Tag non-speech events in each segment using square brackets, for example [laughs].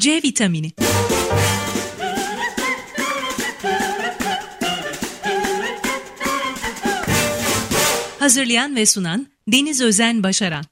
C vitamini. Hazırlayan ve sunan Deniz Özen Başaran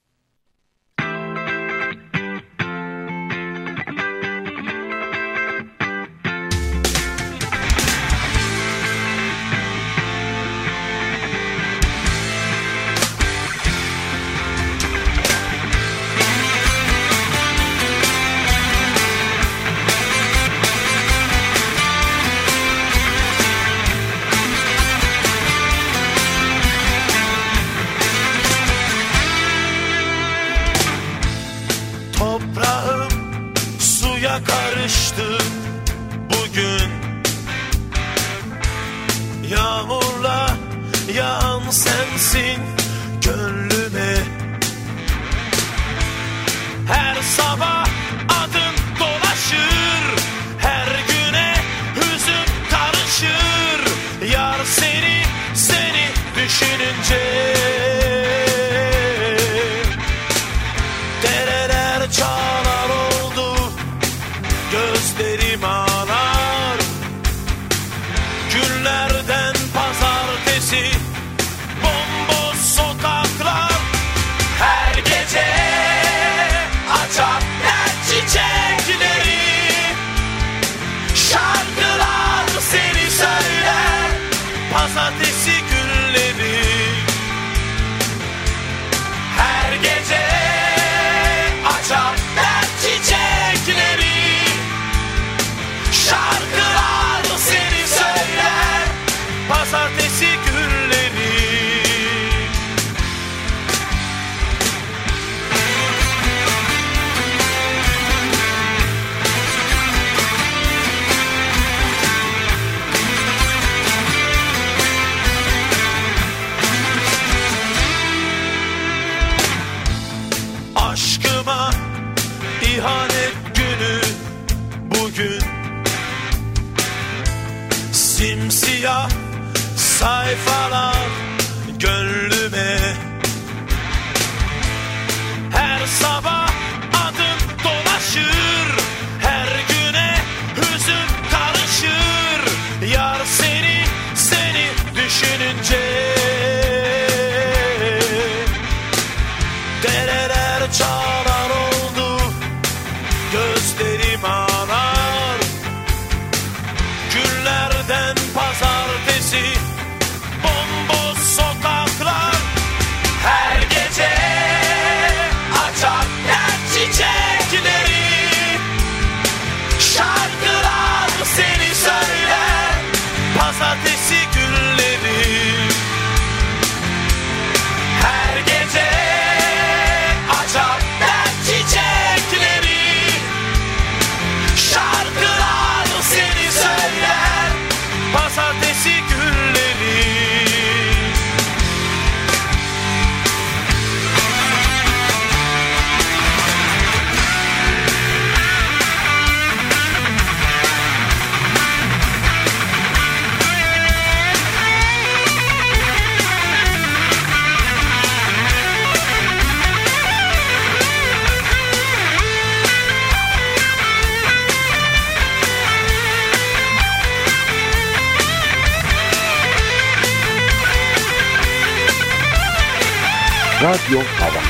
Radyo Hava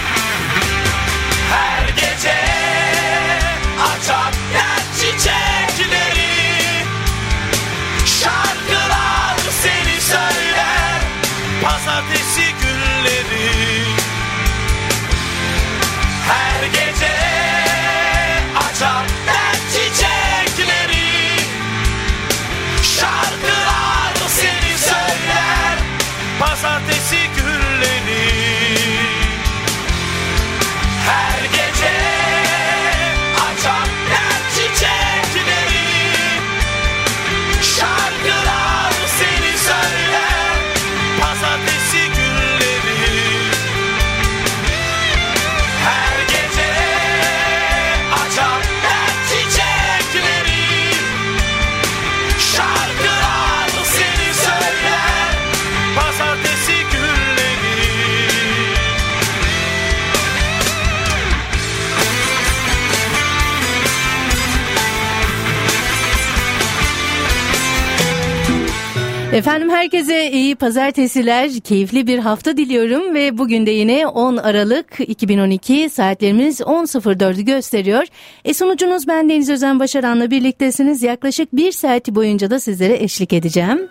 Efendim herkese iyi pazartesiler, keyifli bir hafta diliyorum ve bugün de yine 10 Aralık 2012 saatlerimiz 10.04'ü gösteriyor. E sunucunuz ben Deniz Özen Başaran'la birliktesiniz. Yaklaşık bir saati boyunca da sizlere eşlik edeceğim.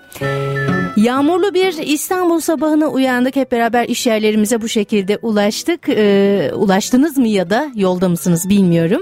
Yağmurlu bir İstanbul sabahına uyandık. Hep beraber iş yerlerimize bu şekilde ulaştık. Ee, ulaştınız mı ya da yolda mısınız bilmiyorum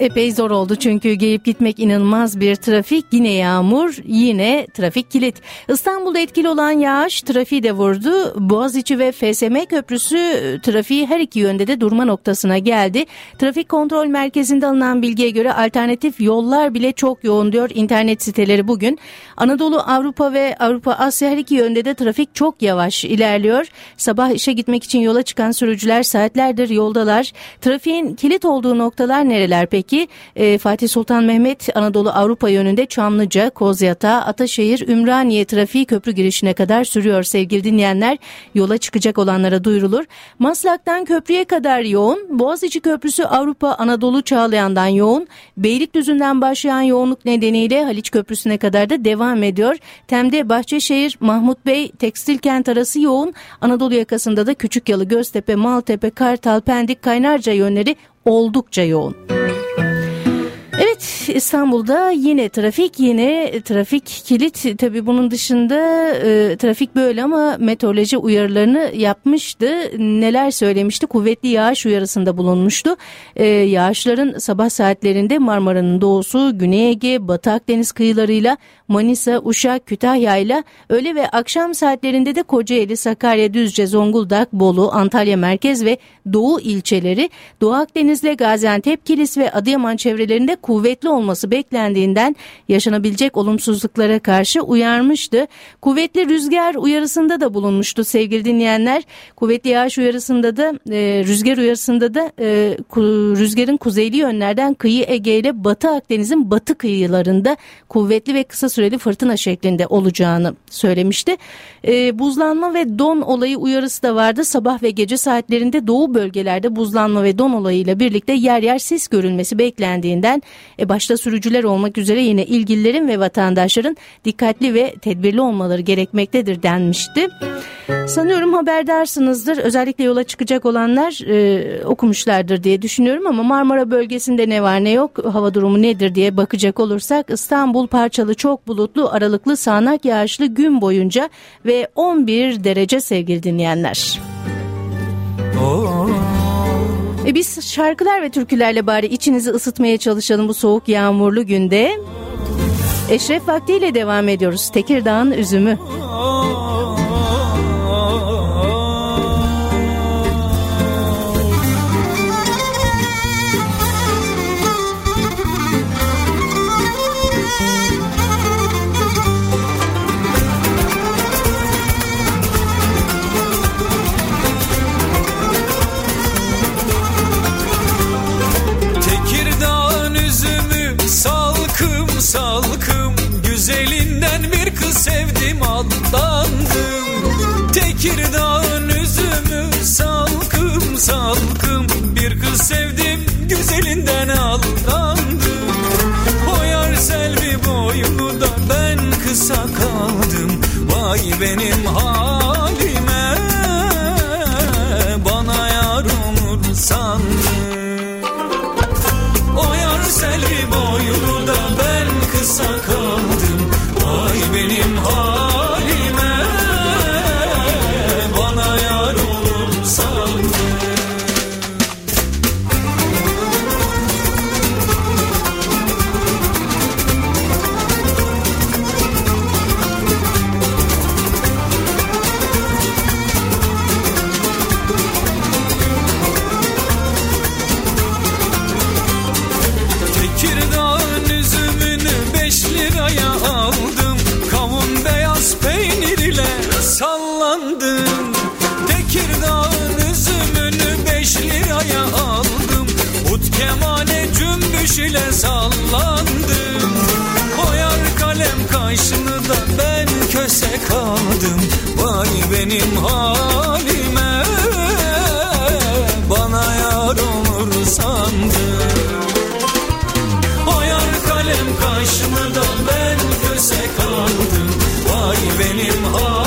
epey zor oldu çünkü gelip gitmek inanılmaz bir trafik. Yine yağmur, yine trafik kilit. İstanbul'da etkili olan yağış trafiği de vurdu. Boğaziçi ve FSM Köprüsü trafiği her iki yönde de durma noktasına geldi. Trafik kontrol merkezinde alınan bilgiye göre alternatif yollar bile çok yoğun diyor internet siteleri bugün. Anadolu, Avrupa ve Avrupa Asya her iki yönde de trafik çok yavaş ilerliyor. Sabah işe gitmek için yola çıkan sürücüler saatlerdir yoldalar. Trafiğin kilit olduğu noktalar nereler peki? Ki e, Fatih Sultan Mehmet Anadolu Avrupa yönünde Çamlıca, Kozyatağı, Ataşehir, Ümraniye trafiği köprü girişine kadar sürüyor sevgili dinleyenler. Yola çıkacak olanlara duyurulur. Maslak'tan köprüye kadar yoğun. Boğaziçi Köprüsü Avrupa Anadolu Çağlayan'dan yoğun. Beylikdüzü'nden başlayan yoğunluk nedeniyle Haliç Köprüsü'ne kadar da devam ediyor. Tem'de Bahçeşehir, Mahmut Bey, Tekstil Kent arası yoğun. Anadolu yakasında da Küçükyalı, Göztepe, Maltepe, Kartal, Pendik, Kaynarca yönleri oldukça yoğun. İstanbul'da yine trafik yine trafik kilit tabi bunun dışında e, trafik böyle ama meteoroloji uyarılarını yapmıştı. Neler söylemişti? Kuvvetli yağış uyarısında bulunmuştu. E, yağışların sabah saatlerinde Marmara'nın doğusu, Güney Ege, Batı Akdeniz kıyılarıyla Manisa, Uşak, Kütahya ile öğle ve akşam saatlerinde de Kocaeli, Sakarya, Düzce, Zonguldak, Bolu, Antalya merkez ve Doğu ilçeleri, Doğu Akdeniz'le Gaziantep, Kilis ve Adıyaman çevrelerinde kuvvetli olması beklendiğinden yaşanabilecek olumsuzluklara karşı uyarmıştı. Kuvvetli rüzgar uyarısında da bulunmuştu sevgili dinleyenler. Kuvvetli yağış uyarısında da e, rüzgar uyarısında da e, rüzgarın kuzeyli yönlerden kıyı Ege ile Batı Akdeniz'in batı kıyılarında kuvvetli ve kısa süreli fırtına şeklinde olacağını söylemişti. E, buzlanma ve don olayı uyarısı da vardı. Sabah ve gece saatlerinde doğu bölgelerde buzlanma ve don olayıyla birlikte yer yer sis görülmesi beklendiğinden e, başta sürücüler olmak üzere yine ilgililerin ve vatandaşların dikkatli ve tedbirli olmaları gerekmektedir denmişti. Sanıyorum haberdarsınızdır. Özellikle yola çıkacak olanlar e, okumuşlardır diye düşünüyorum ama Marmara bölgesinde ne var ne yok hava durumu nedir diye bakacak olursak İstanbul parçalı çok bulutlu aralıklı sağanak yağışlı gün boyunca ve 11 derece sevgili dinleyenler. Oh. E biz şarkılar ve türkülerle bari içinizi ısıtmaya çalışalım bu soğuk yağmurlu günde. Eşref vaktiyle devam ediyoruz. Tekirdağ'ın üzümü. Tekirdağ'ın üzümü salkım salkım. Bir kız sevdim güzelinden aldandım. Boyar selvi boyunu da ben kısa kaldım. Vay benim halime bile sallandım. Koyar kalem kaşını da ben köse kaldım. Vay benim halime Bana yar olur sandım Koyar kalem kaşını da ben köse kaldım. Vay benim halime.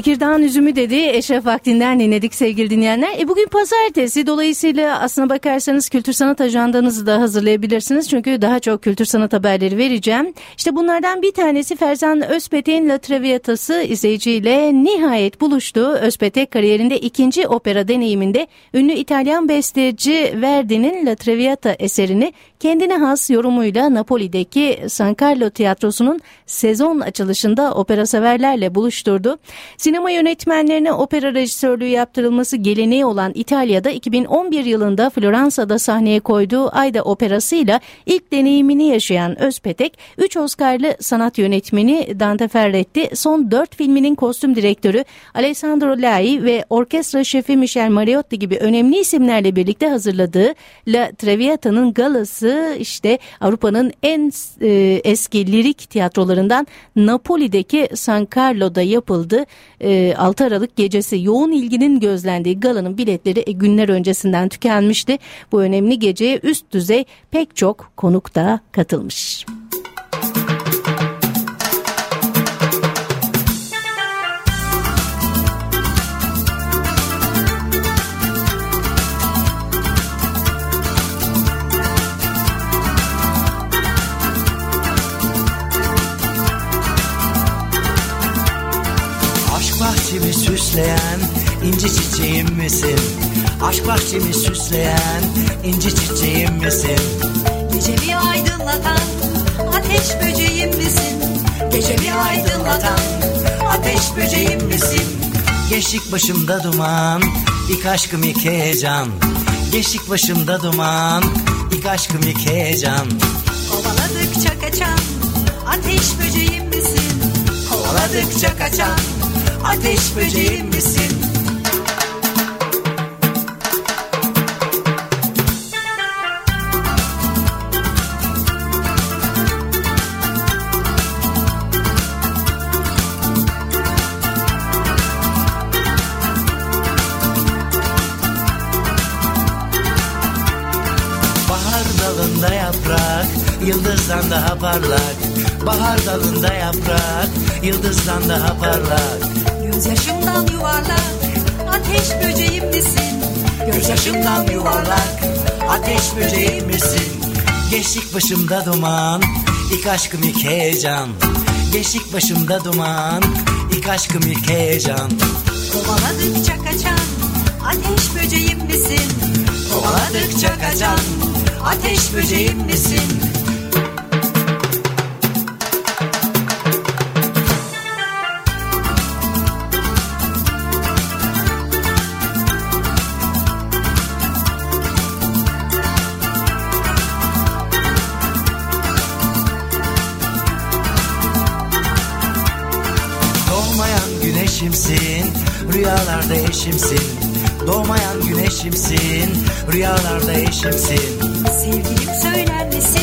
Tekirdağ'ın üzümü dedi Eşref Vakti'nden dinledik sevgili dinleyenler. E bugün pazartesi dolayısıyla aslına bakarsanız kültür sanat ajandanızı da hazırlayabilirsiniz. Çünkü daha çok kültür sanat haberleri vereceğim. İşte bunlardan bir tanesi Ferzan Özpetek'in La Traviata'sı izleyiciyle nihayet buluştu. Özpetek kariyerinde ikinci opera deneyiminde ünlü İtalyan besteci Verdi'nin La Traviata eserini kendine has yorumuyla Napoli'deki San Carlo Tiyatrosu'nun sezon açılışında opera severlerle buluşturdu. Sinema yönetmenlerine opera rejisörlüğü yaptırılması geleneği olan İtalya'da 2011 yılında Floransa'da sahneye koyduğu Ayda operasıyla ilk deneyimini yaşayan Özpetek, 3 Oscar'lı sanat yönetmeni Dante Ferretti, son 4 filminin kostüm direktörü Alessandro Lai ve orkestra şefi Michel Mariotti gibi önemli isimlerle birlikte hazırladığı La Traviata'nın galası işte Avrupa'nın en e, eski lirik tiyatrolarından Napoli'deki San Carlo'da yapıldı. E, 6 Aralık gecesi yoğun ilginin gözlendiği galanın biletleri e, günler öncesinden tükenmişti. Bu önemli geceye üst düzey pek çok konuk da katılmış. Süsleyen inci çiçeğim misin? Aşk bahçemi süsleyen inci çiçeğim misin? Gecemi aydınlatan ateş böceğim misin? Gecemi aydınlatan ateş böceğim misin? Geçtik başımda duman, ilk aşkım ilk heyecan. Geçtik başımda duman, ilk aşkım ilk heyecan. Kovaladıkça kaçan ateş böceğim misin? Kovaladıkça kaçan ateş böceğim misin? Dalında yaprak, yıldızdan daha parlak. Bahar dalında yaprak, yıldızdan daha parlak. Gözyaşımdan yuvarlak ateş böceğim misin? Gözyaşımdan yuvarlak, ateş böceğim misin? Geçtik başımda duman, ilk aşkım ilk heyecan. Geçtik başımda duman, ilk aşkım ilk heyecan. Kovaladıkça kaçan ateş böceğim misin? Kovaladıkça kaçan ateş böceğim misin? Güneşimsin, rüyalarda eşimsin. Doğmayan güneşimsin, rüyalarda eşimsin. Sevgilim söyler misin?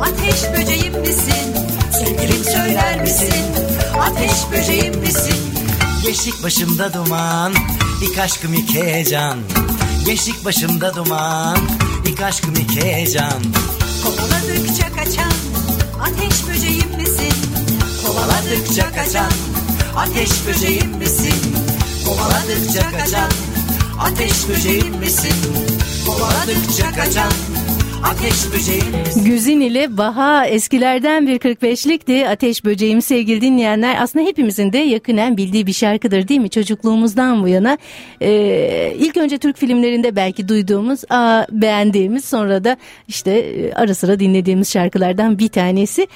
Ateş böceğim misin? Sevgilim söyler misin? Ateş böceğim misin? Geçtik başımda duman, ilk aşkım ilk heyecan. Geçtik başımda duman, ilk aşkım ilk heyecan. Kovaladıkça kaçan ateş böceğim misin? Kovaladıkça kaçan ateş böceğim misin? Kovaladıkça kaçan ateş böceğim misin? Kovaladıkça kaçan Ateş? Güzin ile Baha eskilerden bir 45'likti. Ateş Böceğim sevgili dinleyenler aslında hepimizin de yakinen bildiği bir şarkıdır değil mi? Çocukluğumuzdan bu yana e, ilk önce Türk filmlerinde belki duyduğumuz, aa, beğendiğimiz sonra da işte e, ara sıra dinlediğimiz şarkılardan bir tanesi.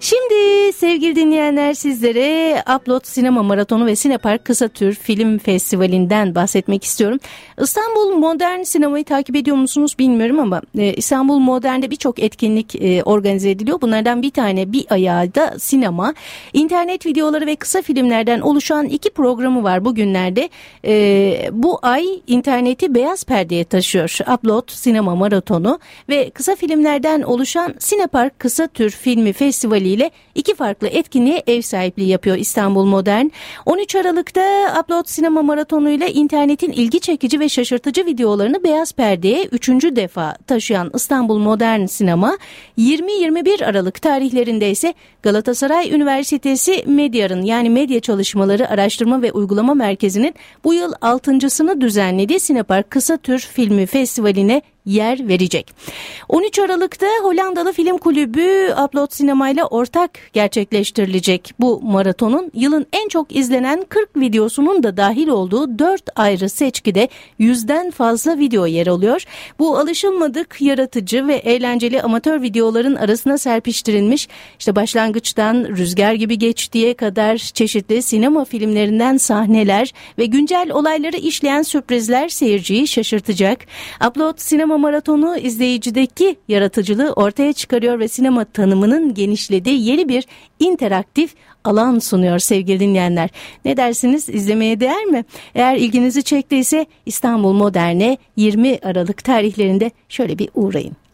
Şimdi sevgili dinleyenler sizlere Upload Sinema Maratonu ve Sinepark Kısa Tür Film Festivali'nden bahsetmek istiyorum. İstanbul Modern Sinemayı takip ediyor musunuz bilmiyorum ama e, İstanbul Modern'de birçok etkinlik e, organize ediliyor. Bunlardan bir tane bir ayağı da sinema. İnternet videoları ve kısa filmlerden oluşan iki programı var bugünlerde. E, bu ay interneti beyaz perdeye taşıyor. Upload Sinema Maratonu ve kısa filmlerden oluşan Sinepark Kısa Tür Filmi Festivali ile iki farklı etkinliğe ev sahipliği yapıyor İstanbul Modern. 13 Aralık'ta Upload Sinema Maratonu ile internetin ilgi çekici ve şaşırtıcı videolarını beyaz perdeye üçüncü defa taşıyan İstanbul Modern Sinema 20-21 Aralık tarihlerinde ise Galatasaray Üniversitesi Medyar'ın yani Medya Çalışmaları Araştırma ve Uygulama Merkezi'nin bu yıl altıncısını düzenlediği Sinepark Kısa Tür Filmi Festivali'ne yer verecek. 13 Aralık'ta Hollandalı Film Kulübü Upload Sinema ile ortak gerçekleştirilecek bu maratonun yılın en çok izlenen 40 videosunun da dahil olduğu 4 ayrı seçkide yüzden fazla video yer alıyor. Bu alışılmadık, yaratıcı ve eğlenceli amatör videoların arasına serpiştirilmiş işte başlangıçtan Rüzgar gibi geçtiğe kadar çeşitli sinema filmlerinden sahneler ve güncel olayları işleyen sürprizler seyirciyi şaşırtacak. Upload Sinema Maratonu izleyicideki yaratıcılığı ortaya çıkarıyor ve sinema tanımının genişlediği yeni bir interaktif alan sunuyor sevgili dinleyenler. Ne dersiniz izlemeye değer mi? Eğer ilginizi çektiyse İstanbul Modern'e 20 Aralık tarihlerinde şöyle bir uğrayın.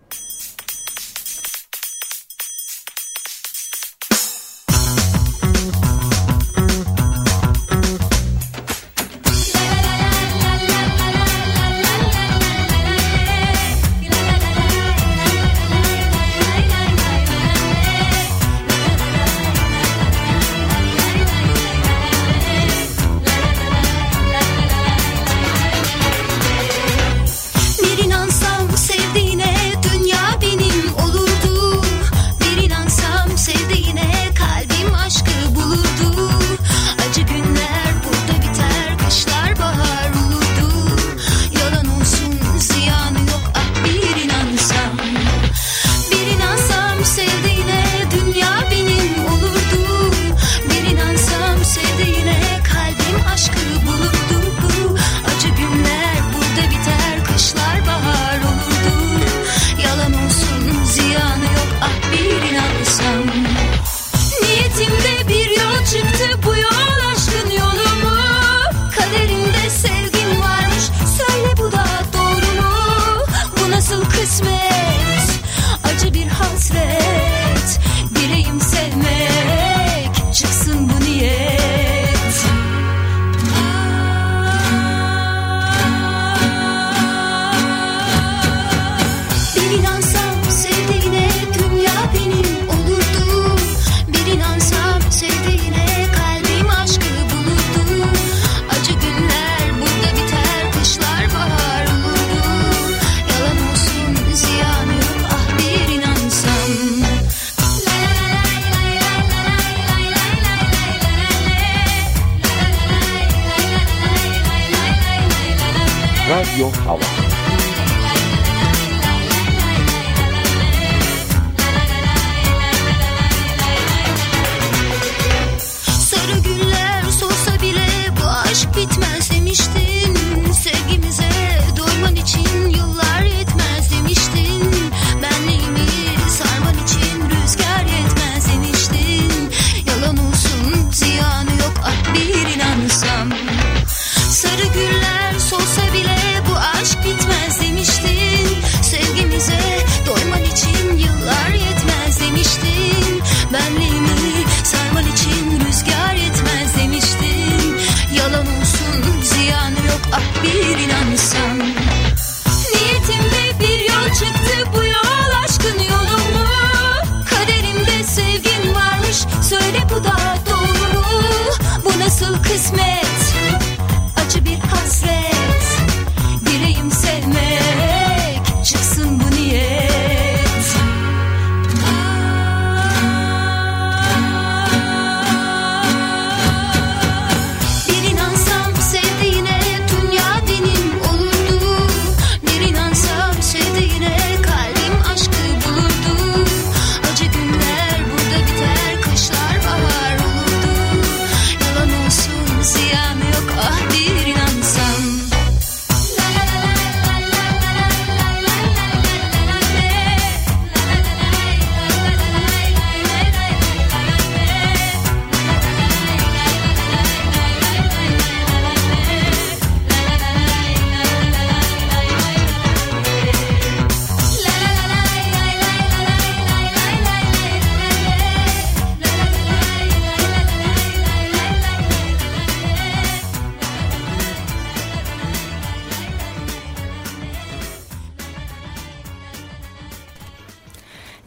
Radyo Hava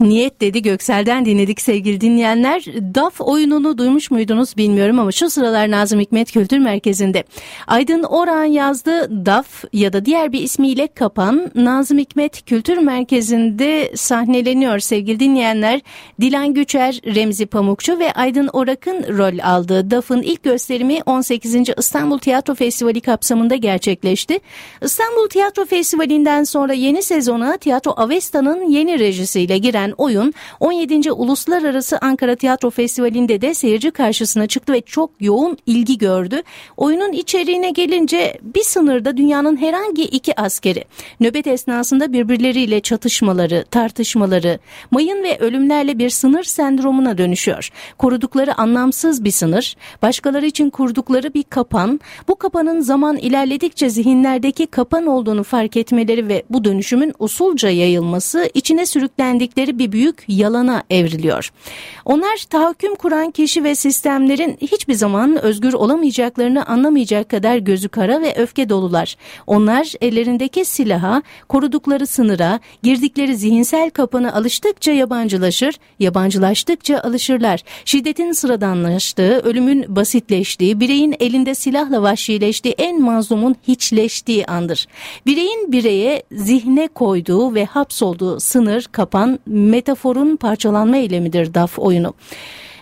Niyet dedi Göksel'den dinledik sevgili dinleyenler. DAF oyununu duymuş muydunuz bilmiyorum ama şu sıralar Nazım Hikmet Kültür Merkezi'nde. Aydın Orhan yazdı DAF ya da diğer bir ismiyle Kapan Nazım Hikmet Kültür Merkezi'nde sahneleniyor sevgili dinleyenler. Dilan Güçer, Remzi Pamukçu ve Aydın Orak'ın rol aldığı DAF'ın ilk gösterimi 18. İstanbul Tiyatro Festivali kapsamında gerçekleşti. İstanbul Tiyatro Festivali'nden sonra yeni sezona Tiyatro Avesta'nın yeni rejisiyle giren oyun 17. Uluslararası Ankara Tiyatro Festivali'nde de seyirci karşısına çıktı ve çok yoğun ilgi gördü. Oyunun içeriğine gelince bir sınırda dünyanın herhangi iki askeri nöbet esnasında birbirleriyle çatışmaları, tartışmaları, mayın ve ölümlerle bir sınır sendromuna dönüşüyor. Korudukları anlamsız bir sınır, başkaları için kurdukları bir kapan, bu kapanın zaman ilerledikçe zihinlerdeki kapan olduğunu fark etmeleri ve bu dönüşümün usulca yayılması içine sürüklendikleri bir büyük yalana evriliyor. Onlar tahakküm kuran kişi ve sistemlerin hiçbir zaman özgür olamayacaklarını anlamayacak kadar gözü kara ve öfke dolular. Onlar ellerindeki silaha, korudukları sınıra, girdikleri zihinsel kapana alıştıkça yabancılaşır, yabancılaştıkça alışırlar. Şiddetin sıradanlaştığı, ölümün basitleştiği, bireyin elinde silahla vahşileştiği en mazlumun hiçleştiği andır. Bireyin bireye zihne koyduğu ve hapsolduğu sınır, kapan, metaforun parçalanma eylemidir DAF oyunu.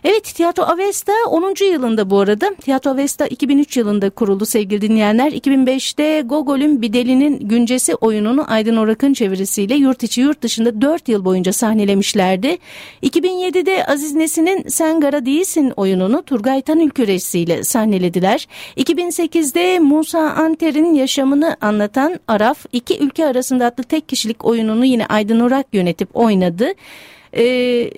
Evet Tiyatro Avesta 10. yılında bu arada. Tiyatro Avesta 2003 yılında kuruldu sevgili dinleyenler. 2005'te Gogol'ün Bideli'nin güncesi oyununu Aydın Orak'ın çevirisiyle yurt içi yurt dışında 4 yıl boyunca sahnelemişlerdi. 2007'de Aziz Nesin'in Sen Gara Değilsin oyununu Turgay Tanülküresi ile sahnelediler. 2008'de Musa Anter'in yaşamını anlatan Araf iki ülke arasında adlı tek kişilik oyununu yine Aydın Orak yönetip oynadı. E,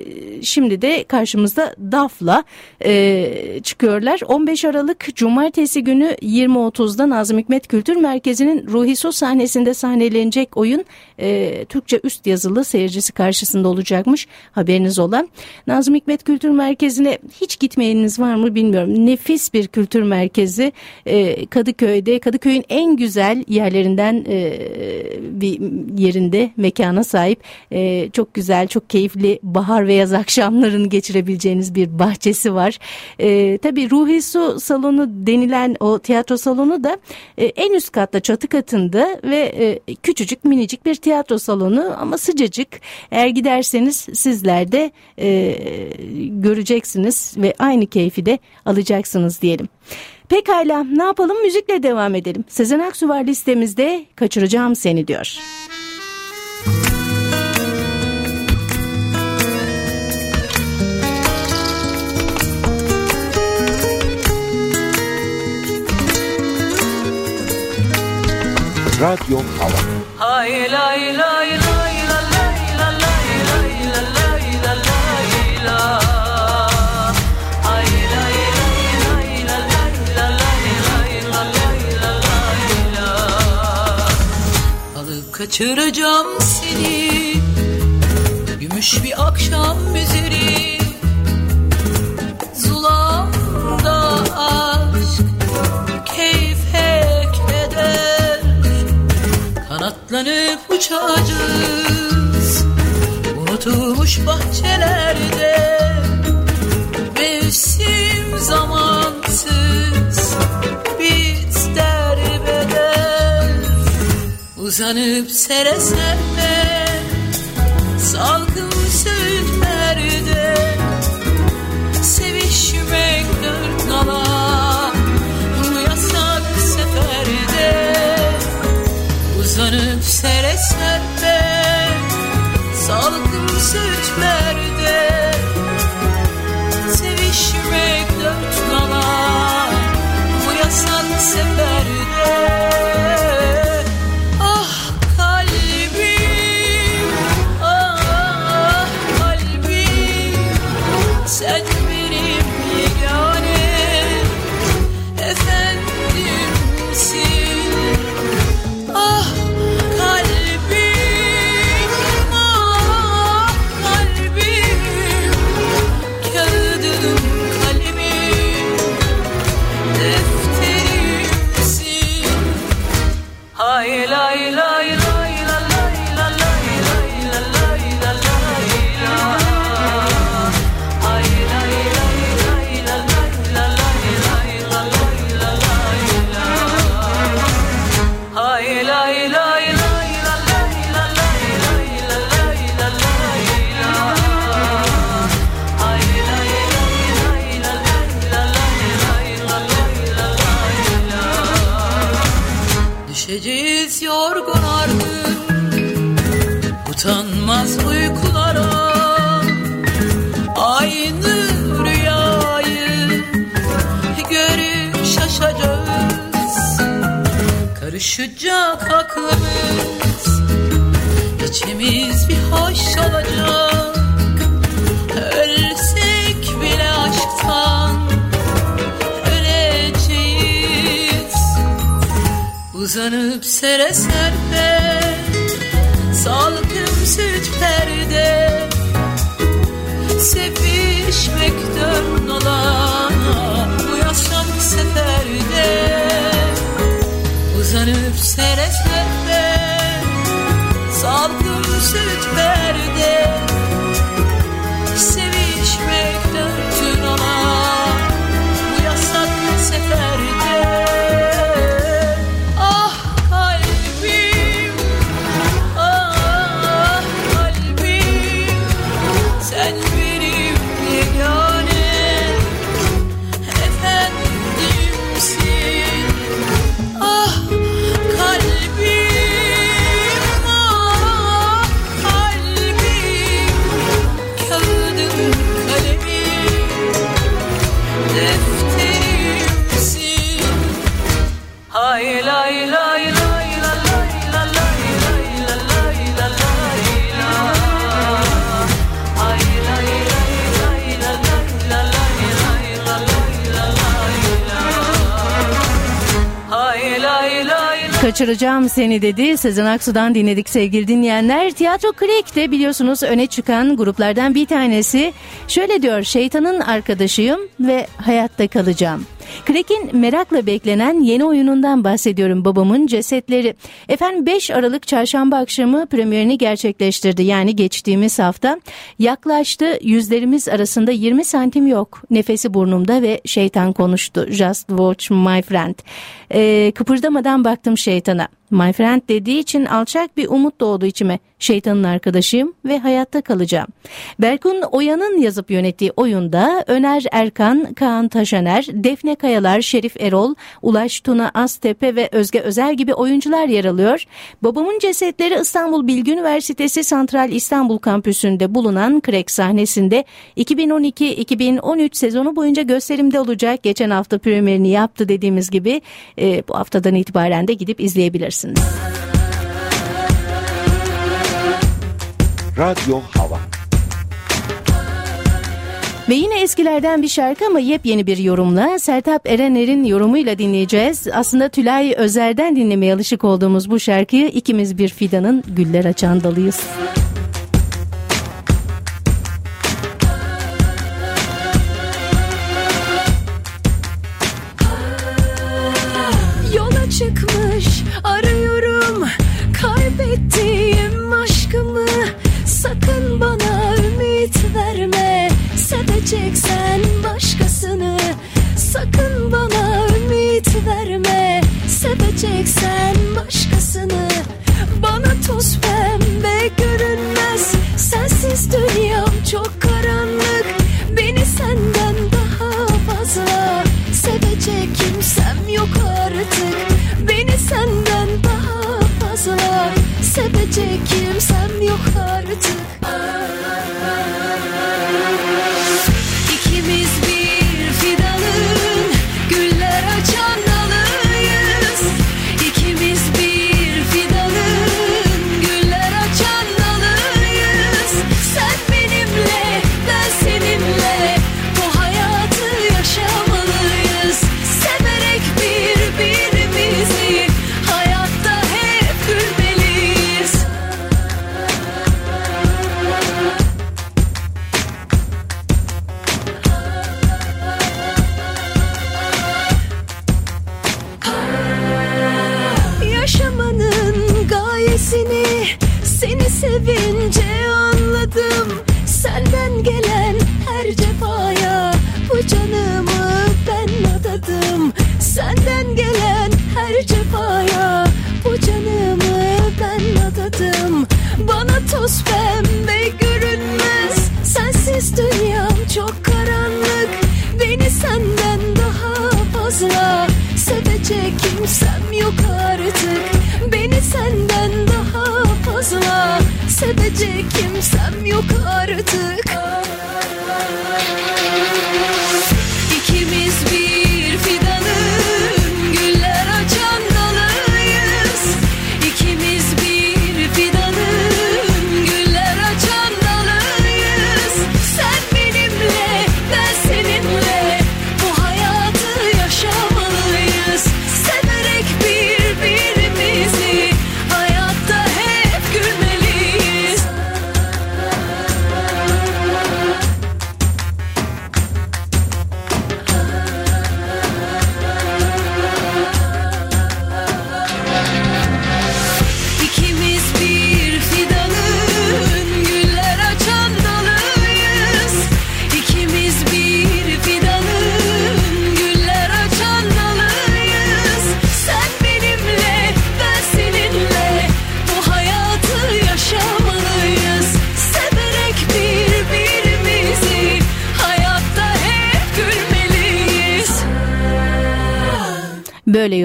şimdi de karşımızda DAF'la e, çıkıyorlar. 15 Aralık Cumartesi günü 20.30'da Nazım Hikmet Kültür Merkezi'nin Ruhi sahnesinde sahnelenecek oyun e, Türkçe üst yazılı seyircisi karşısında olacakmış. Haberiniz olan. Nazım Hikmet Kültür Merkezi'ne hiç gitmeyeniniz var mı bilmiyorum. Nefis bir kültür merkezi e, Kadıköy'de. Kadıköy'ün en güzel yerlerinden e, bir yerinde mekana sahip. E, çok güzel, çok keyifli bahar ve yaz akşamlarını geçirebileceğiniz bir bahçesi var. E, tabii Ruhi Su salonu denilen o tiyatro salonu da e, en üst katta çatı katında ve e, küçücük minicik bir tiyatro salonu ama sıcacık. Eğer giderseniz sizler de e, göreceksiniz ve aynı keyfi de alacaksınız diyelim. Pekala ne yapalım müzikle devam edelim. Sezen Aksu var listemizde kaçıracağım seni diyor. Radyo Hava. Hay lay lay lay Ay kaçıracağım seni. Gümüş bir akşam üzeri. Zulanda aşk Kanatlanıp uçacağız. Unutulmuş bahçelerde Mevsim zamansız Bit derbeder Uzanıp sere serpe Salkım Salkım sütlerde Karışacak aklımız İçimiz bir hoş olacak Ölsek bile aşktan Öleceğiz. Uzanıp sere serde Salkım süt perde. Sevişmekten olan Bu yaşam seferde Uzanıp sere serde Salkım süt Kaçıracağım seni dedi. Sezen Aksu'dan dinledik sevgili dinleyenler. Tiyatro Krek de biliyorsunuz öne çıkan gruplardan bir tanesi. Şöyle diyor şeytanın arkadaşıyım ve hayatta kalacağım. Krek'in merakla beklenen yeni oyunundan bahsediyorum babamın cesetleri. Efendim 5 Aralık çarşamba akşamı premierini gerçekleştirdi. Yani geçtiğimiz hafta yaklaştı yüzlerimiz arasında 20 santim yok. Nefesi burnumda ve şeytan konuştu. Just watch my friend. Ee, kıpırdamadan baktım şeytana. My friend dediği için alçak bir umut doğdu içime. Şeytanın arkadaşıyım ve hayatta kalacağım. Berkun Oya'nın yazıp yönettiği oyunda Öner Erkan, Kaan Taşaner, Defne Kayalar, Şerif Erol, Ulaş Tuna Aztepe ve Özge Özer gibi oyuncular yer alıyor. Babamın cesetleri İstanbul Bilgi Üniversitesi Santral İstanbul Kampüsü'nde bulunan Krek sahnesinde 2012-2013 sezonu boyunca gösterimde olacak. Geçen hafta premierini yaptı dediğimiz gibi e, bu haftadan itibaren de gidip izleyebilirsiniz. Radyo Hava Ve yine eskilerden bir şarkı ama yepyeni bir yorumla Sertap Erener'in yorumuyla dinleyeceğiz. Aslında Tülay Özer'den dinlemeye alışık olduğumuz bu şarkıyı ikimiz bir fidanın güller açan dalıyız. Yola seveceksen başkasını. Sakın bana ümit verme. Seveceksen başkasını. Bana toz pembe görünmez. Sensiz dünyam çok karanlık. Beni senden daha fazla sevecek kimsem yok artık. Beni senden daha fazla sevecek kimsem yok artık sevince anladım. Senden gelen her cefaya bu canımı ben adadım. Senden gelen her cefaya bu canımı ben adadım. Bana toz pembe görünmez. Sensiz dünyam çok karanlık. Beni senden daha fazla Sevecek kimsem yok artık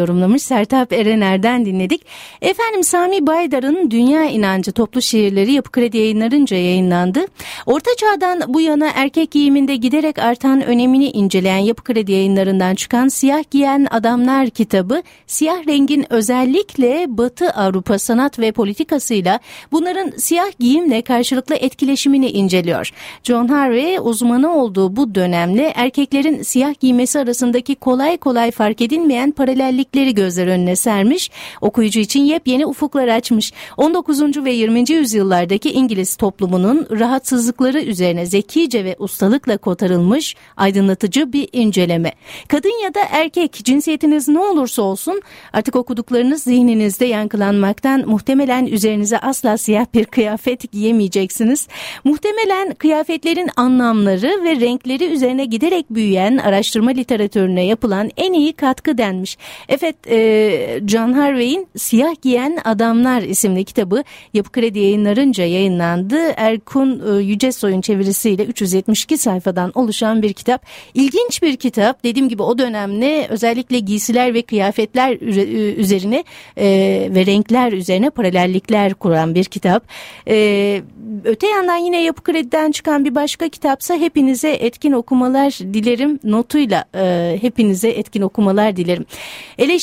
Böyle yorumlamış Sertap Erener'den dinledik. Efendim Sami Baydar'ın Dünya İnancı toplu şiirleri Yapı Kredi yayınlarınca yayınlandı. Orta çağdan bu yana erkek giyiminde giderek artan önemini inceleyen Yapı Kredi yayınlarından çıkan Siyah Giyen Adamlar kitabı siyah rengin özellikle Batı Avrupa sanat ve politikasıyla bunların siyah giyimle karşılıklı etkileşimini inceliyor. John Harvey uzmanı olduğu bu dönemle erkeklerin siyah giymesi arasındaki kolay kolay fark edilmeyen paralellikleri gözler önüne sermiş, okuyucu için yepyeni ufuklar açmış. 19. ve 20. yüzyıllardaki İngiliz toplumunun rahatsızlıkları üzerine zekice ve ustalıkla kotarılmış aydınlatıcı bir inceleme. Kadın ya da erkek cinsiyetiniz ne olursa olsun artık okuduklarınız zihninizde yankılanmaktan muhtemelen üzerinize asla siyah bir kıyafet giyemeyeceksiniz. Muhtemelen kıyafetlerin anlamları ve renkleri üzerine giderek büyüyen araştırma literatürüne yapılan en iyi katkı denmiş. Evet e, John Harvey'in Siyah Giyen Adamlar isimli kitabı Yapı Kredi yayınlarınca yayınlandı. Erkun e, Yücesoy'un çevirisiyle 372 sayfadan oluşan bir kitap. İlginç bir kitap. Dediğim gibi o dönemde özellikle giysiler ve kıyafetler üzerine e, ve renkler üzerine paralellikler kuran bir kitap. E, öte yandan yine Yapı Kredi'den çıkan bir başka kitapsa hepinize etkin okumalar dilerim notuyla e, hepinize etkin okumalar dilerim.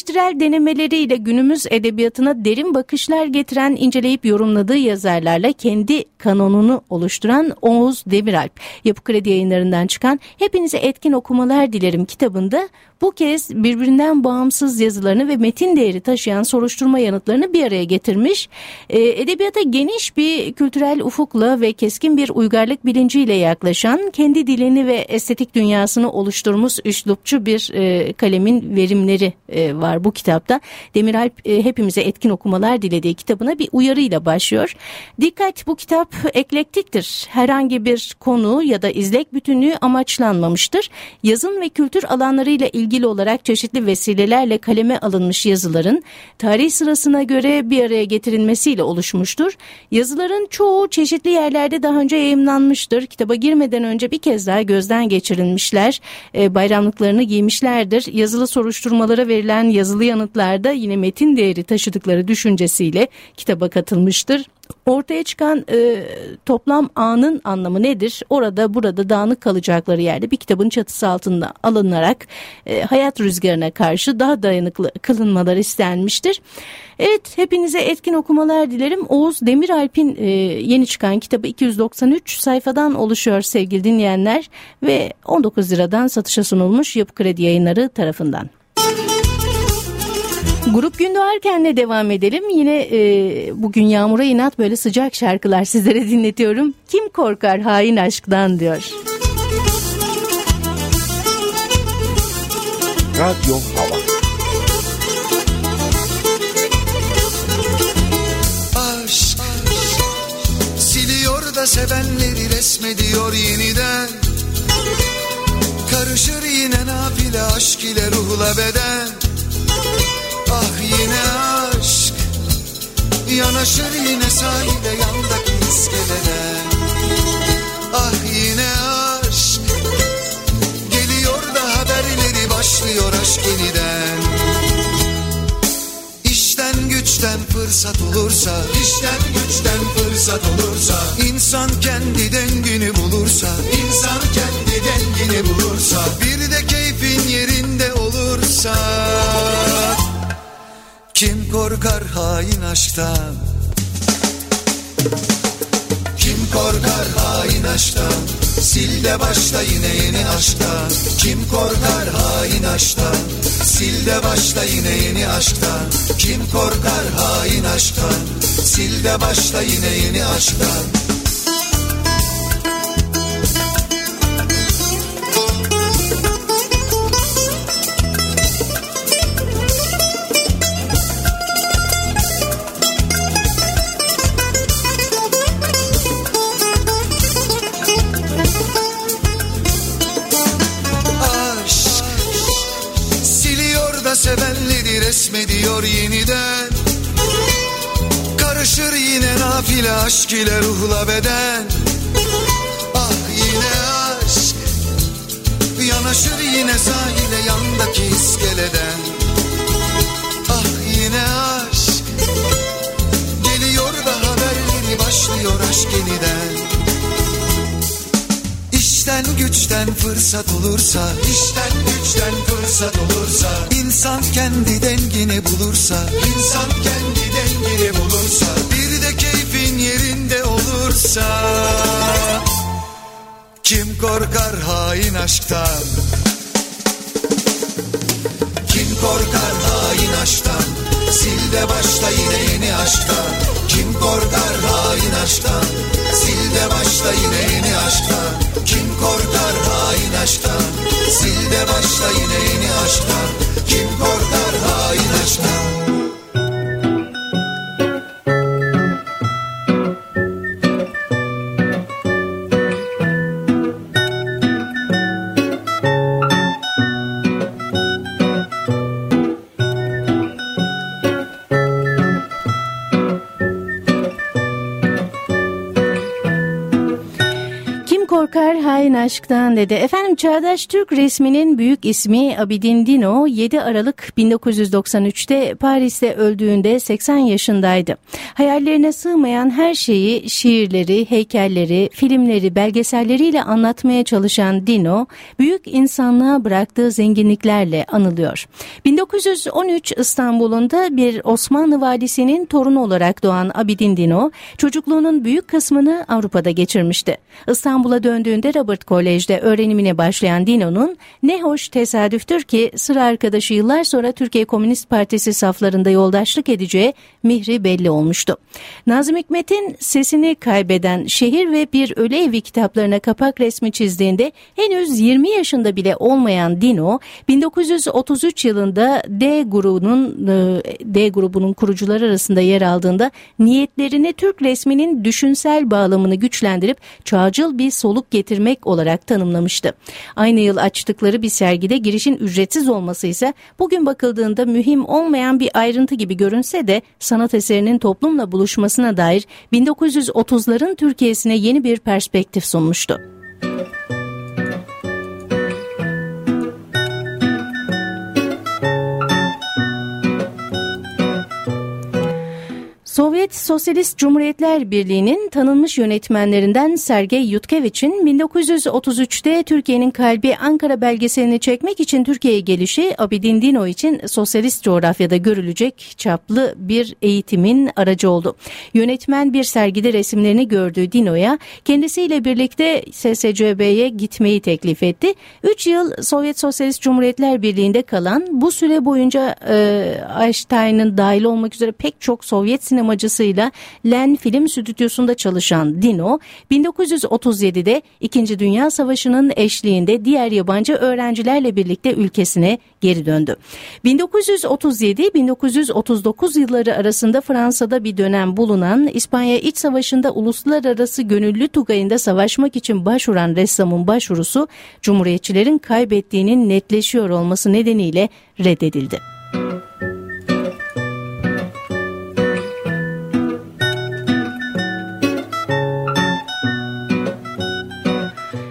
Eleştirel denemeleriyle günümüz edebiyatına derin bakışlar getiren inceleyip yorumladığı yazarlarla kendi kanonunu oluşturan Oğuz Demiralp Yapı Kredi yayınlarından çıkan Hepinize etkin okumalar dilerim kitabında bu kez birbirinden bağımsız yazılarını ve metin değeri taşıyan soruşturma yanıtlarını bir araya getirmiş. E, edebiyata geniş bir kültürel ufukla ve keskin bir uygarlık bilinciyle yaklaşan, kendi dilini ve estetik dünyasını oluşturmuş üslupçu bir e, kalemin verimleri e, var bu kitapta. Demiralp e, hepimize etkin okumalar dilediği kitabına bir uyarıyla başlıyor. Dikkat bu kitap eklektiktir. Herhangi bir konu ya da izlek bütünlüğü amaçlanmamıştır. Yazın ve kültür alanlarıyla ilgili olarak çeşitli vesilelerle kaleme alınmış yazıların tarih sırasına göre bir araya getirilmesiyle oluşmuştur. Yazıların çoğu çeşitli yerlerde daha önce yayımlanmıştır. Kitaba girmeden önce bir kez daha gözden geçirilmişler. E, bayramlıklarını giymişlerdir. Yazılı soruşturmalara verilen yazılı yanıtlarda yine metin değeri taşıdıkları düşüncesiyle kitaba katılmıştır. Ortaya çıkan e, toplam anın anlamı nedir? Orada burada dağınık kalacakları yerde bir kitabın çatısı altında alınarak e, hayat rüzgarına karşı daha dayanıklı kılınmalar istenmiştir. Evet hepinize etkin okumalar dilerim. Oğuz Demiralp'in e, yeni çıkan kitabı 293 sayfadan oluşuyor sevgili dinleyenler ve 19 liradan satışa sunulmuş Yapı Kredi Yayınları tarafından. Grup gün doğarkenle devam edelim. Yine e, bugün Yağmur'a inat böyle sıcak şarkılar sizlere dinletiyorum. Kim korkar hain aşktan diyor. Radyo Hava Aşk Siliyor da sevenleri resmediyor yeniden Karışır yine nafile aşk ile ruhla beden yine aşk Yanaşır yine sahile yandaki iskeleden Ah yine aşk Geliyor da haberleri başlıyor aşk yeniden. İşten güçten fırsat olursa işten güçten fırsat olursa insan kendi dengini bulursa insan kendi dengini bulursa bir de keyfin yerinde olursa kim korkar hain aşktan? Kim korkar hain aşktan? Sil de başla yine yeni aşktan. Kim korkar hain aşktan? Sil de başla yine yeni aşktan. Kim korkar hain aşktan? Sil de başla yine yeni aşktan aşk ile ruhla beden. Ah yine aşk. Yanaşır yine sahile yandaki iskeleden. Ah yine aşk. Geliyor da haberleri başlıyor aşk yeniden. İşten güçten fırsat olursa işten güçten fırsat olursa insan kendi dengini bulursa insan kendi olursa kim korkar hain aşktan? Kim korkar hain aşktan? Sil de başla yine yeni aşktan. Kim korkar hain aşktan? Sil de başla yine yeni aşktan. Kim korkar hain aşktan? Sil de başla yine yeni aşktan. Kim korkar hain aşktan Kim korkar hain aşktan dedi. Efendim Çağdaş Türk resminin büyük ismi Abidin Dino 7 Aralık 1993'te Paris'te öldüğünde 80 yaşındaydı. Hayallerine sığmayan her şeyi şiirleri, heykelleri, filmleri, belgeselleriyle anlatmaya çalışan Dino büyük insanlığa bıraktığı zenginliklerle anılıyor. 1913 İstanbul'unda bir Osmanlı valisinin torunu olarak doğan Abidin Dino çocukluğunun büyük kısmını Avrupa'da geçirmişti. İstanbul'a döndüğünde Robert Kolej'de öğrenimine başlayan Dino'nun ne hoş tesadüftür ki sıra arkadaşı yıllar sonra Türkiye Komünist Partisi saflarında yoldaşlık edeceği mihri belli olmuştu. Nazım Hikmet'in sesini kaybeden şehir ve bir ölü evi kitaplarına kapak resmi çizdiğinde henüz 20 yaşında bile olmayan Dino 1933 yılında D grubunun e, D grubunun kurucuları arasında yer aldığında niyetlerini Türk resminin düşünsel bağlamını güçlendirip çağcıl bir soluk getirmek olarak tanımlamıştı. Aynı yıl açtıkları bir sergide girişin ücretsiz olması ise bugün bakıldığında mühim olmayan bir ayrıntı gibi görünse de sanat eserinin toplumla buluşmasına dair 1930'ların Türkiye'sine yeni bir perspektif sunmuştu. Sovyet Sosyalist Cumhuriyetler Birliği'nin tanınmış yönetmenlerinden Sergey Yutkevich'in 1933'te Türkiye'nin kalbi Ankara belgeselini çekmek için Türkiye'ye gelişi Abidin Dino için sosyalist coğrafyada görülecek çaplı bir eğitimin aracı oldu. Yönetmen bir sergide resimlerini gördüğü Dino'ya kendisiyle birlikte SSCB'ye gitmeyi teklif etti. 3 yıl Sovyet Sosyalist Cumhuriyetler Birliği'nde kalan bu süre boyunca e, Einstein'ın dahil olmak üzere pek çok Sovyet sinemacısıyla Len Film Stüdyosu'nda çalışan Dino, 1937'de 2. Dünya Savaşı'nın eşliğinde diğer yabancı öğrencilerle birlikte ülkesine geri döndü. 1937-1939 yılları arasında Fransa'da bir dönem bulunan İspanya İç Savaşı'nda uluslararası gönüllü tugayında savaşmak için başvuran ressamın başvurusu Cumhuriyetçilerin kaybettiğinin netleşiyor olması nedeniyle reddedildi.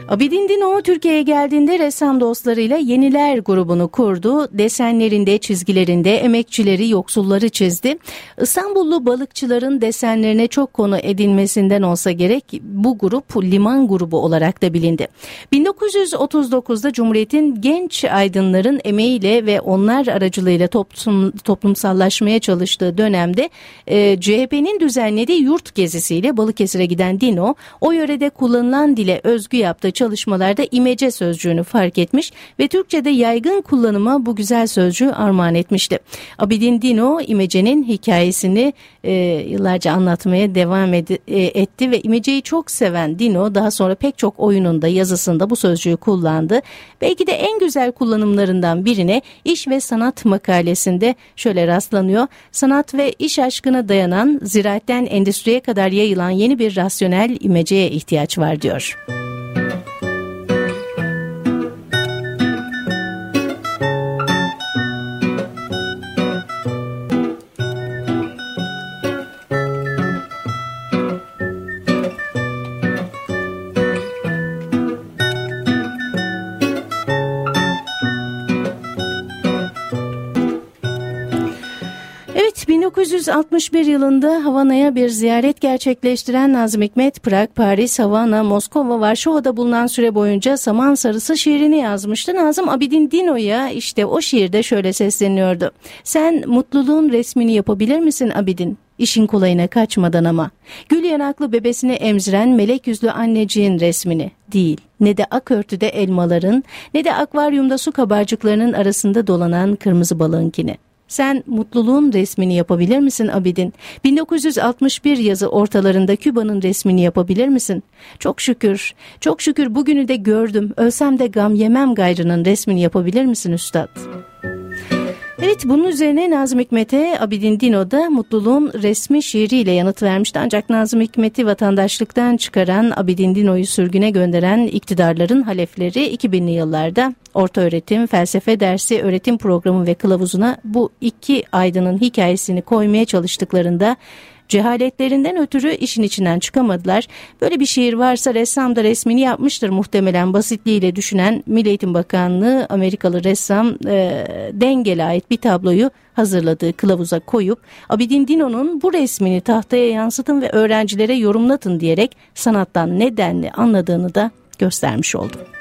Abidin Dino Türkiye'ye geldiğinde ressam dostlarıyla Yeniler grubunu kurdu. Desenlerinde, çizgilerinde emekçileri, yoksulları çizdi. İstanbullu balıkçıların desenlerine çok konu edilmesinden olsa gerek bu grup liman grubu olarak da bilindi. 1939'da Cumhuriyet'in genç aydınların emeğiyle ve onlar aracılığıyla toplum, toplumsallaşmaya çalıştığı dönemde e, CHP'nin düzenlediği yurt gezisiyle Balıkesir'e giden Dino o yörede kullanılan dile özgü yaptığı çalışmalarda imece sözcüğünü fark etmiş ve Türkçe'de yaygın kullanıma bu güzel sözcüğü armağan etmişti. Abidin Dino imecenin hikayesini e, yıllarca anlatmaya devam ed- e, etti ve imeceyi çok seven Dino daha sonra pek çok oyununda yazısında bu sözcüğü kullandı. Belki de en güzel kullanımlarından birine iş ve sanat makalesinde şöyle rastlanıyor. Sanat ve iş aşkına dayanan ziraatten endüstriye kadar yayılan yeni bir rasyonel imeceye ihtiyaç var diyor. Evet 1961 yılında Havana'ya bir ziyaret gerçekleştiren Nazım Hikmet Prag, Paris, Havana, Moskova, Varşova'da bulunan süre boyunca Saman Sarısı şiirini yazmıştı. Nazım Abidin Dino'ya işte o şiirde şöyle sesleniyordu. Sen mutluluğun resmini yapabilir misin Abidin? İşin kolayına kaçmadan ama. Gül yanaklı bebesini emziren melek yüzlü anneciğin resmini değil. Ne de ak örtüde elmaların ne de akvaryumda su kabarcıklarının arasında dolanan kırmızı balığınkini. Sen mutluluğun resmini yapabilir misin Abidin? 1961 yazı ortalarında Küba'nın resmini yapabilir misin? Çok şükür, çok şükür bugünü de gördüm. Ölsem de gam yemem gayrının resmini yapabilir misin üstad? Evet bunun üzerine Nazım Hikmet'e Abidin Dino da mutluluğun resmi şiiriyle yanıt vermişti. Ancak Nazım Hikmet'i vatandaşlıktan çıkaran Abidin Dino'yu sürgüne gönderen iktidarların halefleri 2000'li yıllarda orta öğretim, felsefe dersi, öğretim programı ve kılavuzuna bu iki aydının hikayesini koymaya çalıştıklarında Cehaletlerinden ötürü işin içinden çıkamadılar. Böyle bir şiir varsa ressam da resmini yapmıştır muhtemelen basitliğiyle düşünen Milli Eğitim Bakanlığı Amerikalı ressam e, Dengel'e ait bir tabloyu hazırladığı kılavuza koyup Abidin Dino'nun bu resmini tahtaya yansıtın ve öğrencilere yorumlatın diyerek sanattan nedenli anladığını da göstermiş oldu.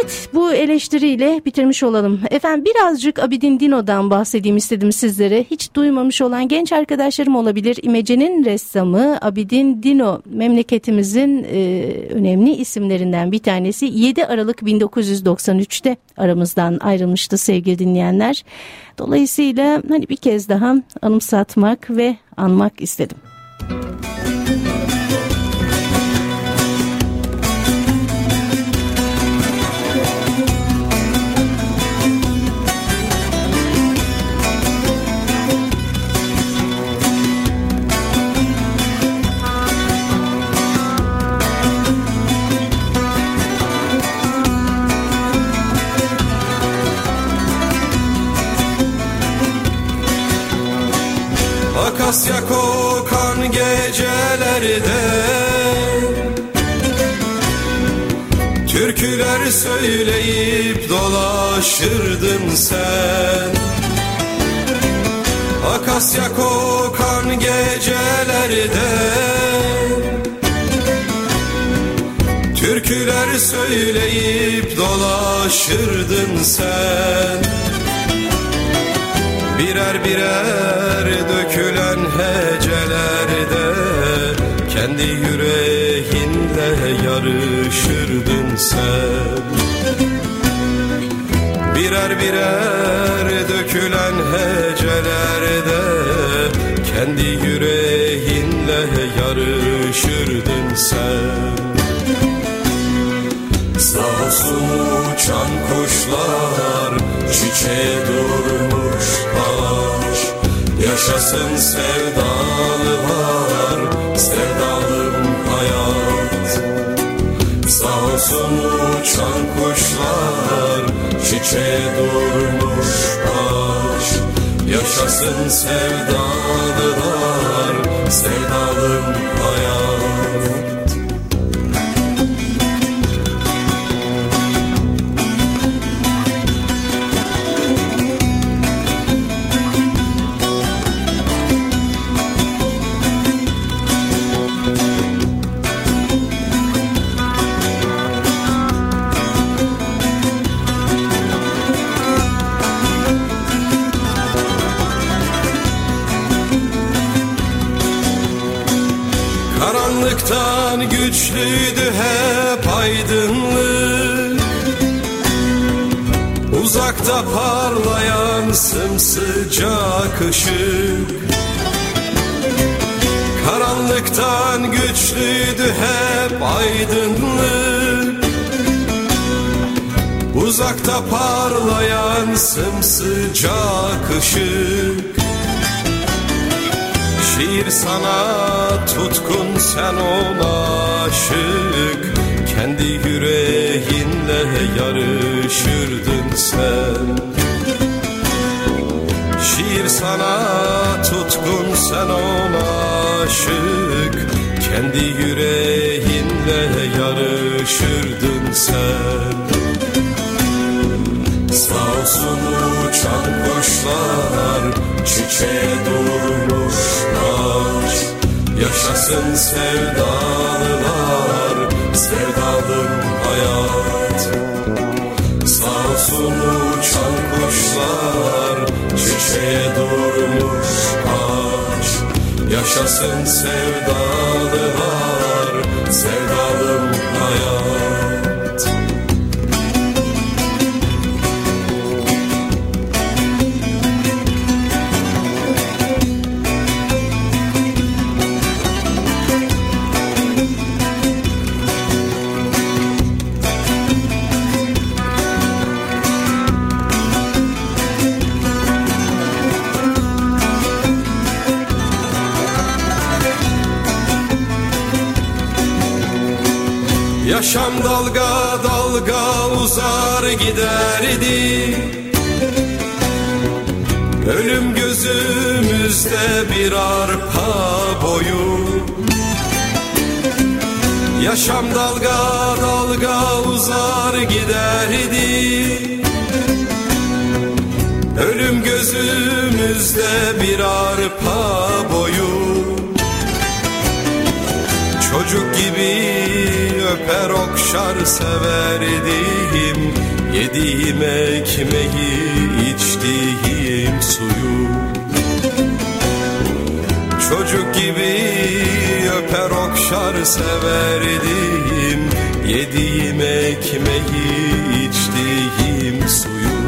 Evet bu eleştiriyle bitirmiş olalım. Efendim birazcık Abidin Dino'dan bahsedeyim istedim sizlere. Hiç duymamış olan genç arkadaşlarım olabilir. İmece'nin ressamı Abidin Dino memleketimizin e, önemli isimlerinden bir tanesi. 7 Aralık 1993'te aramızdan ayrılmıştı sevgili dinleyenler. Dolayısıyla hani bir kez daha anımsatmak ve anmak istedim. Akasya söyleyip dolaşırdın sen. Akasya kokan gecelerde. Türküler söyleyip dolaşırdın sen. Birer birer dökülen hecelerde. Kendi yüreğinle yarışırdın sen. Birer birer dökülen hecelerde Kendi yüreğinle yarışırdın sen. Sağ olsun uçan kuşlar Çiçeğe durmuş ağaç. Yaşasın sevdalılar Sevdalım Olsun uçan kuşlar Çiçeğe durmuş ağaç Yaşasın sevdalılar Sevdalım hayat güçlüydü hep aydınlık. Uzakta parlayan sımsıcak ışık Karanlıktan güçlüydü hep aydınlık. Uzakta parlayan sımsıcak ışık Şiir sana tutkun sen ona aşık. Kendi yüreğinle yarışırdın sen. Şiir sana tutkun sen ona aşık. Kendi yüreğinle yarışırdın sen. Sağ olsun uçan kuşlar Çiçeğe durmuşlar Yaşasın sevdalılar Sevdalım hayat. Sağ olsun uçan kuşlar Çiçeğe durmuş ağaç. Yaşasın sevdalılar Sevdalım hayat dalga dalga uzar giderdi. Ölüm gözümüzde bir arpa boyu. Yaşam dalga dalga uzar giderdi. Ölüm gözümüzde bir arpa boyu Çocuk gibi öper okşar severdim Yediğim ekmeği içtiğim suyu. Çocuk gibi öper okşar severdim Yediğim ekmeği içtiğim suyu.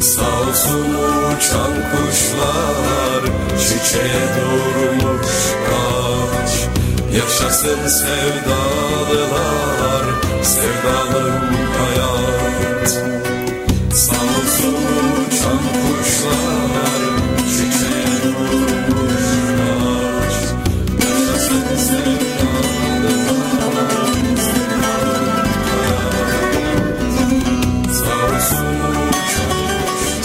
Sağ olsun uçan kuşlar Çiçeğe durmuş kaç Yaşasın sevdalılar Sevdalım hayat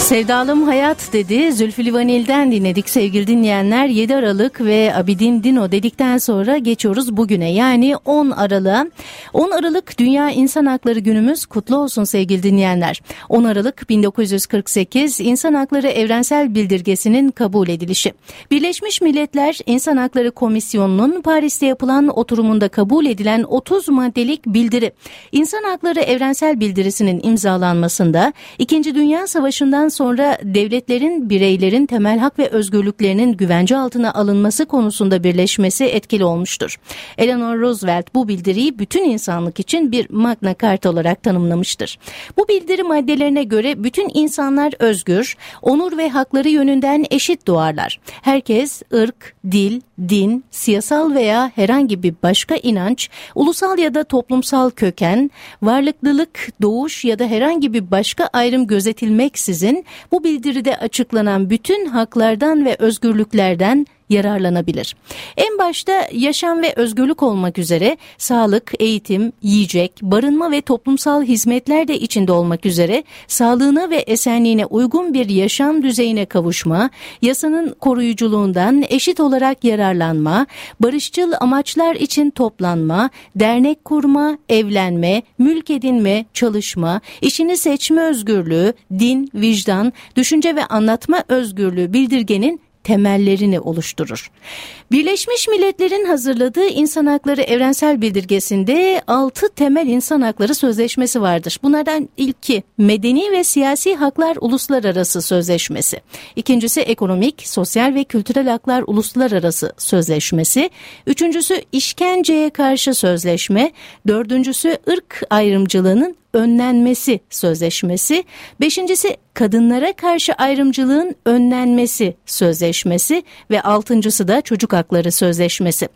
Sevdalım Hayat dedi. Zülfü Livaneli'den dinledik sevgili dinleyenler. 7 Aralık ve Abidin Dino dedikten sonra geçiyoruz bugüne. Yani 10 Aralık'a. 10 Aralık Dünya İnsan Hakları Günümüz kutlu olsun sevgili dinleyenler. 10 Aralık 1948 İnsan Hakları Evrensel Bildirgesi'nin kabul edilişi. Birleşmiş Milletler İnsan Hakları Komisyonu'nun Paris'te yapılan oturumunda kabul edilen 30 maddelik bildiri. İnsan Hakları Evrensel Bildirisi'nin imzalanmasında 2. Dünya Savaşı'ndan sonra devletlerin bireylerin temel hak ve özgürlüklerinin güvence altına alınması konusunda birleşmesi etkili olmuştur. Eleanor Roosevelt bu bildiriyi bütün insanlık için bir Magna Carta olarak tanımlamıştır. Bu bildiri maddelerine göre bütün insanlar özgür, onur ve hakları yönünden eşit doğarlar. Herkes ırk, dil, din, siyasal veya herhangi bir başka inanç, ulusal ya da toplumsal köken, varlıklılık, doğuş ya da herhangi bir başka ayrım gözetilmeksizin bu bildiride açıklanan bütün haklardan ve özgürlüklerden yararlanabilir. En başta yaşam ve özgürlük olmak üzere sağlık, eğitim, yiyecek, barınma ve toplumsal hizmetler de içinde olmak üzere sağlığına ve esenliğine uygun bir yaşam düzeyine kavuşma, yasanın koruyuculuğundan eşit olarak yararlanma, barışçıl amaçlar için toplanma, dernek kurma, evlenme, mülk edinme, çalışma, işini seçme özgürlüğü, din, vicdan, düşünce ve anlatma özgürlüğü bildirgenin temellerini oluşturur. Birleşmiş Milletler'in hazırladığı İnsan Hakları Evrensel Bildirgesi'nde 6 temel insan hakları sözleşmesi vardır. Bunlardan ilki Medeni ve Siyasi Haklar Uluslararası Sözleşmesi. İkincisi Ekonomik, Sosyal ve Kültürel Haklar Uluslararası Sözleşmesi. Üçüncüsü İşkenceye Karşı Sözleşme. Dördüncüsü ırk ayrımcılığının önlenmesi sözleşmesi, beşincisi kadınlara karşı ayrımcılığın önlenmesi sözleşmesi ve altıncısı da çocuk hakları sözleşmesi.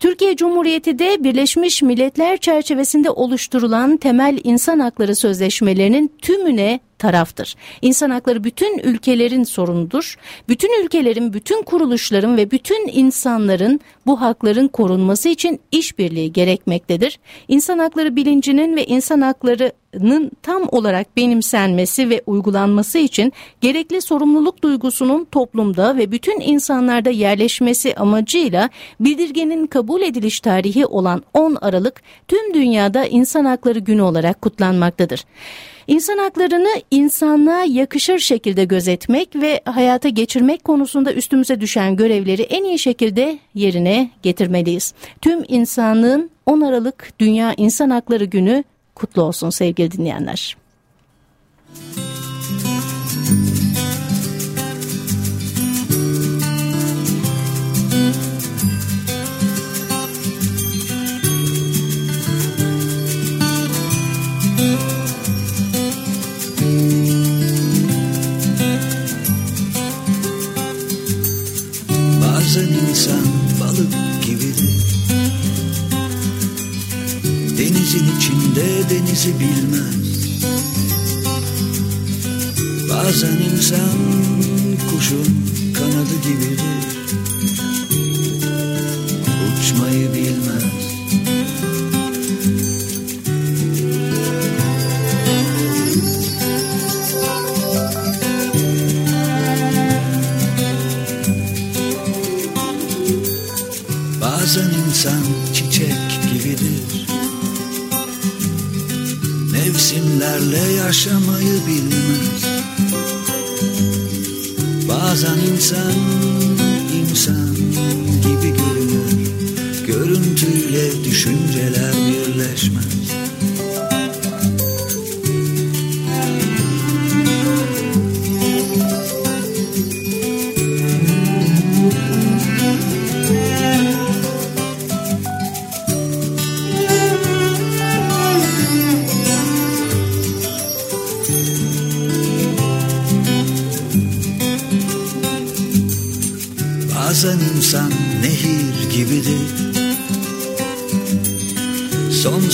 Türkiye Cumhuriyeti de Birleşmiş Milletler çerçevesinde oluşturulan temel insan hakları sözleşmelerinin tümüne taraftır. İnsan hakları bütün ülkelerin sorunudur. Bütün ülkelerin, bütün kuruluşların ve bütün insanların bu hakların korunması için işbirliği gerekmektedir. İnsan hakları bilincinin ve insan haklarının tam olarak benimsenmesi ve uygulanması için gerekli sorumluluk duygusunun toplumda ve bütün insanlarda yerleşmesi amacıyla bildirgenin kabul ediliş tarihi olan 10 Aralık tüm dünyada İnsan Hakları Günü olarak kutlanmaktadır. İnsan haklarını insanlığa yakışır şekilde gözetmek ve hayata geçirmek konusunda üstümüze düşen görevleri en iyi şekilde yerine getirmeliyiz. Tüm insanlığın 10 Aralık Dünya İnsan Hakları Günü kutlu olsun sevgili dinleyenler. Bazen içinde denizi bilmez Bazen insan kuşun kanadı gibidir. Uçmayı Mevsimlerle yaşamayı bilmez. Bazen insan insan gibi görünür. Görüntüyle düşünceler birleşmez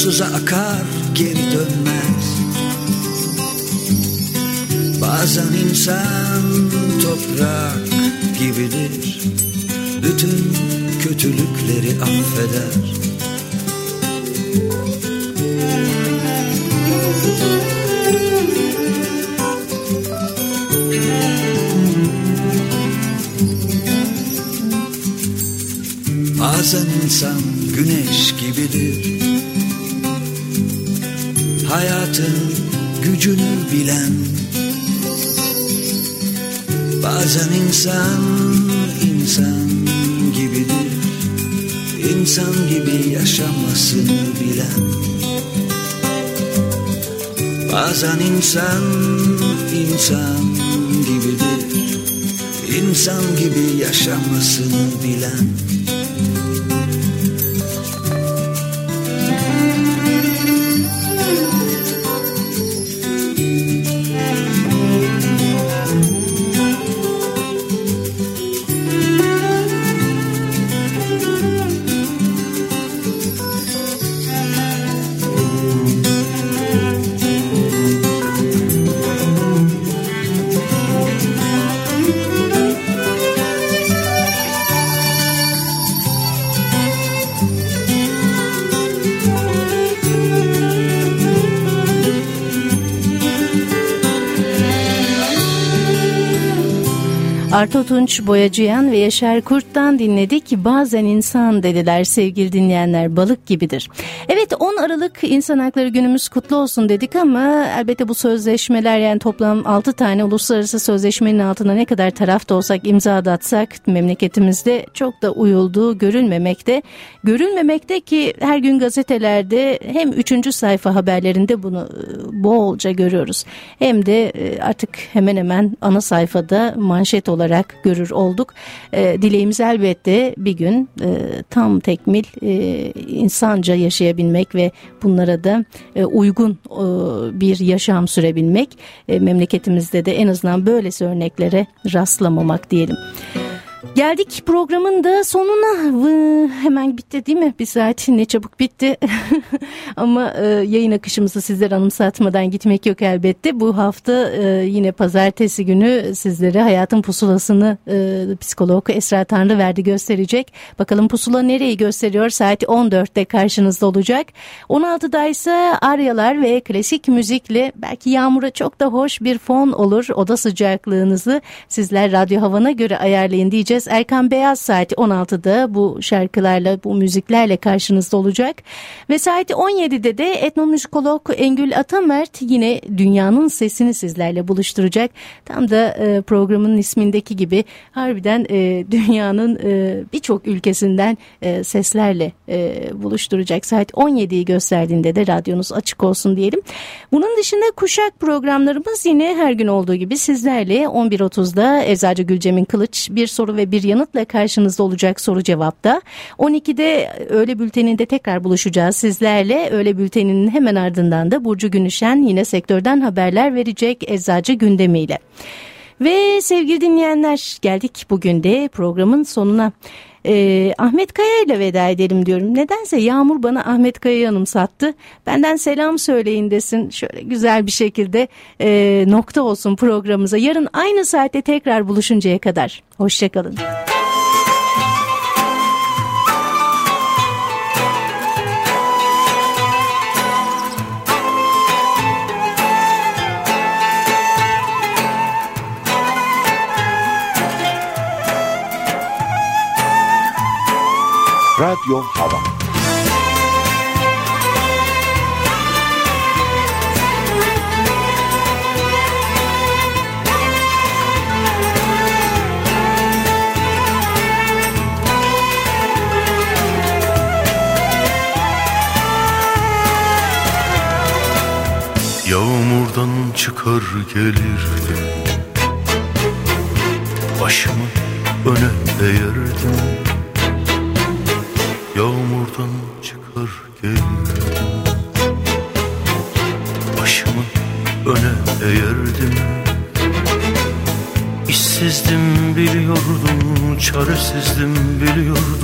Sonsuza akar geri dönmez. Bazen insan toprak gibidir. Bütün kötülükleri affeder. Bazen insan güneş gibidir Hayatın gücünü bilen. Bazen insan insan gibidir İnsan gibi yaşamasını bilen. Bazen insan insan gibidir İnsan gibi yaşamasını bilen Arto Tunç Boyacıyan ve Yaşar Kurt'tan dinledik. Bazen insan dediler sevgili dinleyenler balık gibidir. Evet 10 Aralık İnsan Hakları Günümüz kutlu olsun dedik ama elbette bu sözleşmeler yani toplam 6 tane uluslararası sözleşmenin altına ne kadar tarafta olsak imza da atsak memleketimizde çok da uyulduğu görülmemekte. Görülmemekte ki her gün gazetelerde hem 3. sayfa haberlerinde bunu e, bolca görüyoruz. Hem de e, artık hemen hemen ana sayfada manşet olarak görür olduk. E, dileğimiz elbette bir gün tam tekmil insanca yaşayabilmek ve bunlara da e, uygun e, bir yaşam sürebilmek. E, memleketimizde de en azından böylesi örneklere rastlamamak diyelim. Geldik programın da sonuna. Vı, hemen bitti değil mi? Bir saat ne çabuk bitti. [laughs] Ama e, yayın akışımızı sizlere anımsatmadan gitmek yok elbette. Bu hafta e, yine pazartesi günü sizlere hayatın pusulasını e, psikolog Esra Tanrı verdi gösterecek. Bakalım pusula nereyi gösteriyor? Saat 14'te karşınızda olacak. 16'da ise aryalar ve klasik müzikle belki yağmura çok da hoş bir fon olur. Oda sıcaklığınızı sizler radyo havana göre ayarlayın diyeceğiz. Erkan Beyaz saat 16'da bu şarkılarla bu müziklerle karşınızda olacak. Ve saat 17'de de etnomüzikolog Engül Atamert yine dünyanın sesini sizlerle buluşturacak. Tam da e, programın ismindeki gibi harbiden e, dünyanın e, birçok ülkesinden e, seslerle e, buluşturacak. Saat 17'yi gösterdiğinde de radyonuz açık olsun diyelim. Bunun dışında kuşak programlarımız yine her gün olduğu gibi sizlerle 11.30'da Eczacı Gülcem'in Kılıç bir soru ve bir yanıtla karşınızda olacak soru cevapta. 12'de öğle bülteninde tekrar buluşacağız sizlerle. Öğle bülteninin hemen ardından da Burcu Günüşen yine sektörden haberler verecek Eczacı gündemiyle. Ve sevgili dinleyenler geldik bugün de programın sonuna. Ee, Ahmet Kaya ile veda edelim diyorum. Nedense Yağmur bana Ahmet Kaya'yı anımsattı. Benden selam söyleyin desin. Şöyle güzel bir şekilde e, nokta olsun programımıza. Yarın aynı saatte tekrar buluşuncaya kadar. Hoşçakalın. Radyo Hava. Yağmurdan çıkar gelirdim Başımı öne eğerdim Yağmurdan çıkar gelirdim Başımı öne eğerdim İşsizdim biliyordum Çaresizdim biliyordum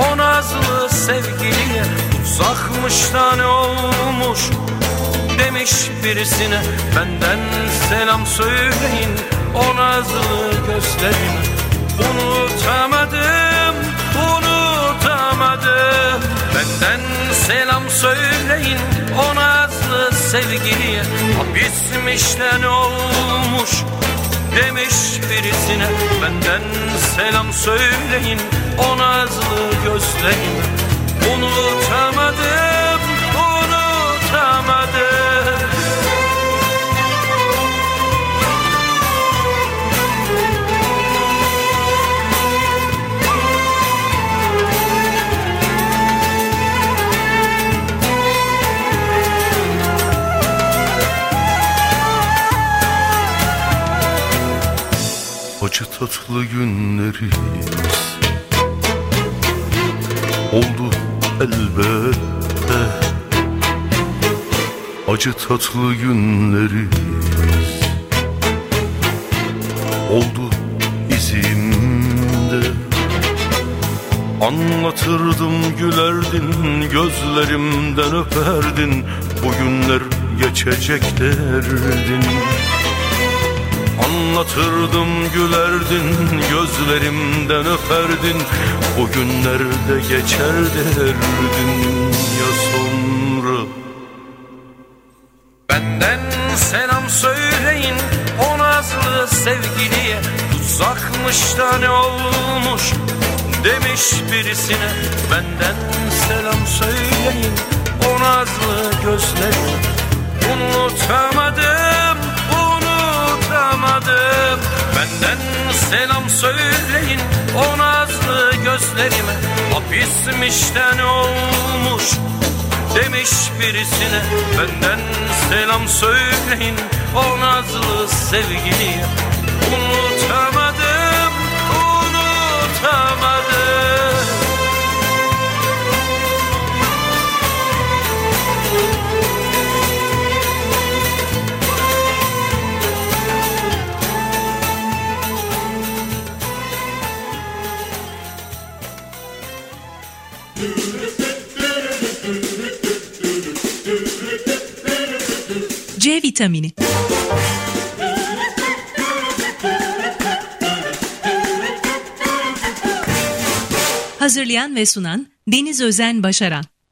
o nazlı sevgiliye Uzakmış da ne olmuş demiş birisine. Benden selam söyleyin o nazlı gözlerine. Unutamadım, unutamadım. Benden selam söyleyin o nazlı sevgiliye. Hapismiş de ne olmuş demiş birisine Benden selam söyleyin o nazlı gözlerine Unutamadım, unutamadım tatlı günlerimiz. Oldu elbette. Acı tatlı günlerimiz. Oldu izimde. Anlatırdım gülerdin Gözlerimden öperdin. Bu günler geçecek derdin Anlatırdım gülerdin gözlerimden öperdin. O günlerde geçer derdin ya sonra Ne olmuş demiş birisine. Benden selam söyleyin o nazlı sevgiliye vitamini. Hazırlayan ve sunan Deniz Özen Başaran.